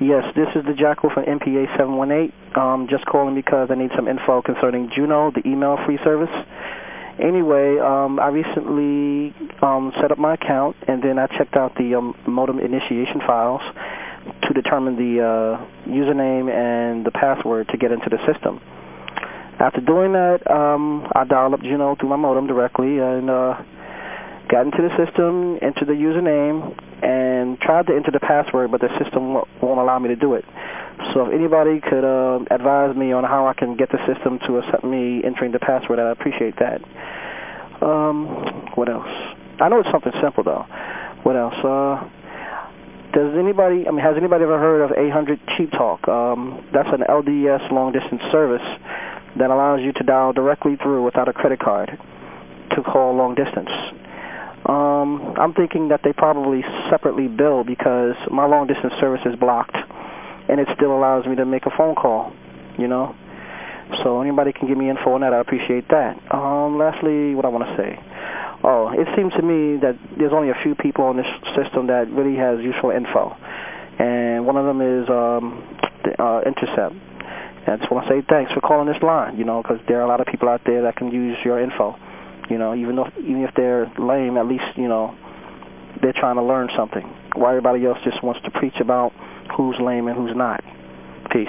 Yes, this is the Jackal from NPA 718. Um, just calling because I need some info concerning Juno, the email free service. Anyway, um, I recently um, set up my account and then I checked out the um, modem initiation files to determine the uh, username and the password to get into the system. After doing that, um, I dialed up Juno through my modem directly and uh, got into the system, entered the username, and tried to enter the password, but the system won't allow me to do it. So if anybody could uh, advise me on how I can get the system to accept me entering the password, I'd appreciate that. Um, what else? I know it's something simple though. What else? Uh, does anybody, I mean, has anybody ever heard of 800 Cheap Talk? Um, that's an LDS long distance service that allows you to dial directly through without a credit card to call long distance. Um, I'm thinking that they probably separately bill because my long distance service is blocked and it still allows me to make a phone call, you know. So anybody can give me info on that, I appreciate that. Um, lastly, what I want to say. Oh, it seems to me that there's only a few people on this system that really has useful info. And one of them is um, the, uh, Intercept. And I just want to say thanks for calling this line, you know, because there are a lot of people out there that can use your info. You know, even though even if they're lame, at least you know they're trying to learn something. Why everybody else just wants to preach about who's lame and who's not. Peace.